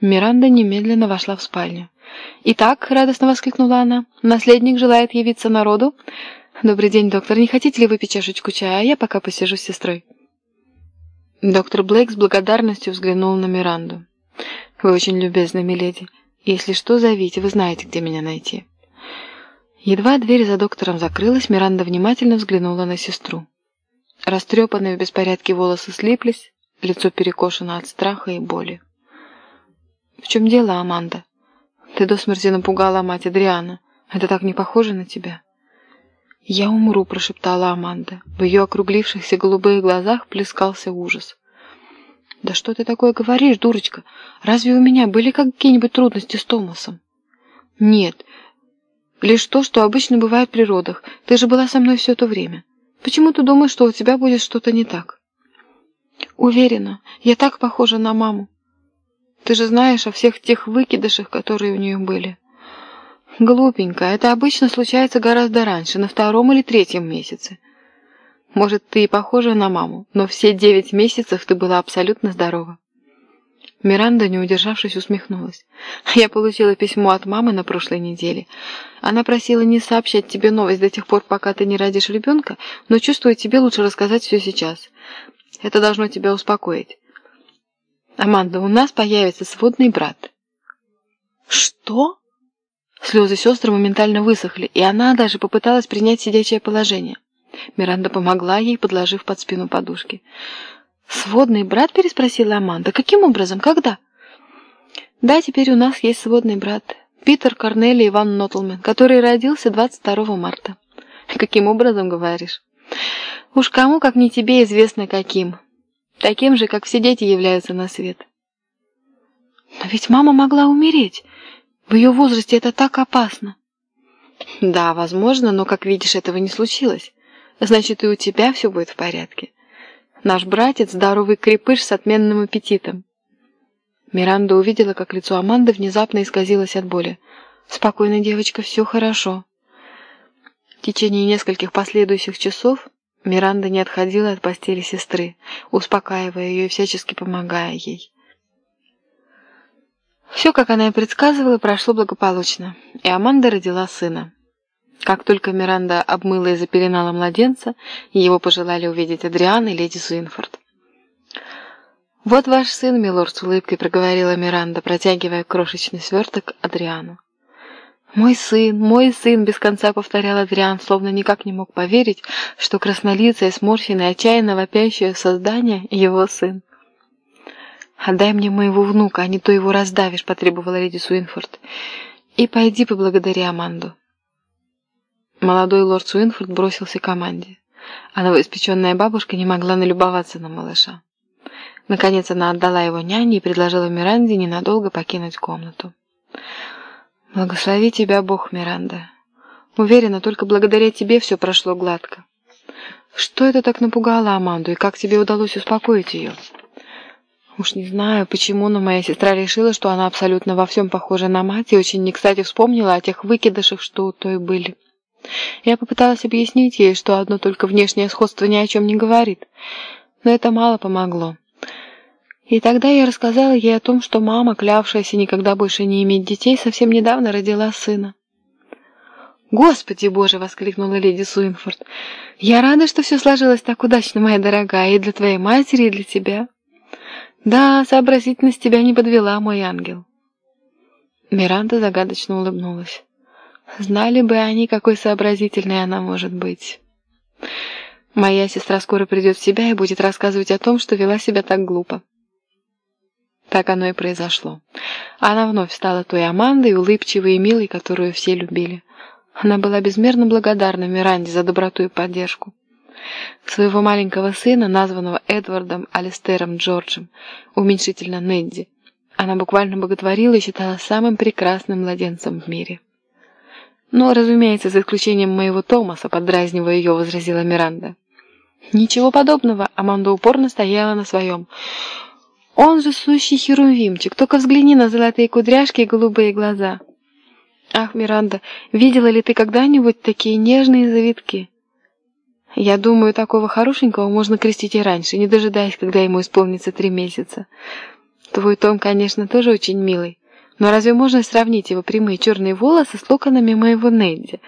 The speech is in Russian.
Миранда немедленно вошла в спальню. «Итак», — радостно воскликнула она, — «наследник желает явиться народу?» «Добрый день, доктор. Не хотите ли выпить чашечку чая? Я пока посижу с сестрой». Доктор Блейк с благодарностью взглянул на Миранду. «Вы очень любезны, миледи. Если что, зовите, вы знаете, где меня найти». Едва дверь за доктором закрылась, Миранда внимательно взглянула на сестру. Растрепанные в беспорядке волосы слиплись, лицо перекошено от страха и боли. «В чем дело, Аманда? Ты до смерти напугала мать Адриана. Это так не похоже на тебя». «Я умру», — прошептала Аманда. В ее округлившихся голубых глазах плескался ужас. «Да что ты такое говоришь, дурочка? Разве у меня были какие-нибудь трудности с Томасом?» «Нет, лишь то, что обычно бывает при родах. Ты же была со мной все это время. Почему ты думаешь, что у тебя будет что-то не так?» «Уверена, я так похожа на маму. Ты же знаешь о всех тех выкидышах, которые у нее были. Глупенькая, это обычно случается гораздо раньше, на втором или третьем месяце. Может, ты и похожа на маму, но все девять месяцев ты была абсолютно здорова. Миранда, не удержавшись, усмехнулась. «Я получила письмо от мамы на прошлой неделе. Она просила не сообщать тебе новость до тех пор, пока ты не родишь ребенка, но чувствует тебе лучше рассказать все сейчас. Это должно тебя успокоить. Аманда, у нас появится сводный брат. Что? Слезы сестры моментально высохли, и она даже попыталась принять сидячее положение. Миранда помогла ей, подложив под спину подушки. «Сводный брат?» – переспросила Аманда. «Каким образом? Когда?» «Да, теперь у нас есть сводный брат. Питер Корнелий Иван Нотлмен, который родился 22 марта». «Каким образом, говоришь?» «Уж кому, как не тебе, известно каким. Таким же, как все дети являются на свет. Но ведь мама могла умереть. В ее возрасте это так опасно. Да, возможно, но, как видишь, этого не случилось. Значит, и у тебя все будет в порядке. Наш братец – здоровый крепыш с отменным аппетитом. Миранда увидела, как лицо Аманды внезапно исказилось от боли. «Спокойно, девочка, все хорошо». В течение нескольких последующих часов Миранда не отходила от постели сестры, успокаивая ее и всячески помогая ей. Все, как она и предсказывала, прошло благополучно, и Аманда родила сына. Как только Миранда обмыла и запеленала младенца, его пожелали увидеть Адриан и леди Суинфорд. «Вот ваш сын, милорд», — с улыбкой проговорила Миранда, протягивая крошечный сверток Адриану. «Мой сын, мой сын!» — без конца повторял Адриан, словно никак не мог поверить, что краснолицее, сморщенное, отчаянно вопящее создание — его сын. «Отдай мне моего внука, а не то его раздавишь», — потребовала леди Суинфорд. «И пойди поблагодари Аманду». Молодой лорд Суинфорд бросился к команде. А новоиспеченная бабушка не могла налюбоваться на малыша. Наконец она отдала его няне и предложила Миранде ненадолго покинуть комнату. Благослови тебя Бог, Миранда. Уверена, только благодаря тебе все прошло гладко. Что это так напугало Аманду, и как тебе удалось успокоить ее? Уж не знаю, почему, но моя сестра решила, что она абсолютно во всем похожа на мать, и очень не кстати вспомнила о тех выкидышах, что у той были. Я попыталась объяснить ей, что одно только внешнее сходство ни о чем не говорит, но это мало помогло. И тогда я рассказала ей о том, что мама, клявшаяся никогда больше не иметь детей, совсем недавно родила сына. «Господи боже!» — воскликнула леди Суинфорд. «Я рада, что все сложилось так удачно, моя дорогая, и для твоей матери, и для тебя. Да, сообразительность тебя не подвела, мой ангел». Миранда загадочно улыбнулась. Знали бы они, какой сообразительной она может быть. Моя сестра скоро придет в себя и будет рассказывать о том, что вела себя так глупо. Так оно и произошло. Она вновь стала той Амандой, улыбчивой и милой, которую все любили. Она была безмерно благодарна Миранде за доброту и поддержку. Своего маленького сына, названного Эдвардом Алистером Джорджем, уменьшительно Недди, она буквально боготворила и считала самым прекрасным младенцем в мире. «Но, разумеется, за исключением моего Томаса», — поддразнивая ее, возразила Миранда. «Ничего подобного», — Аманда упорно стояла на своем. Он же сущий херувимчик, только взгляни на золотые кудряшки и голубые глаза. Ах, Миранда, видела ли ты когда-нибудь такие нежные завитки? Я думаю, такого хорошенького можно крестить и раньше, не дожидаясь, когда ему исполнится три месяца. Твой Том, конечно, тоже очень милый, но разве можно сравнить его прямые черные волосы с локонами моего Недди?»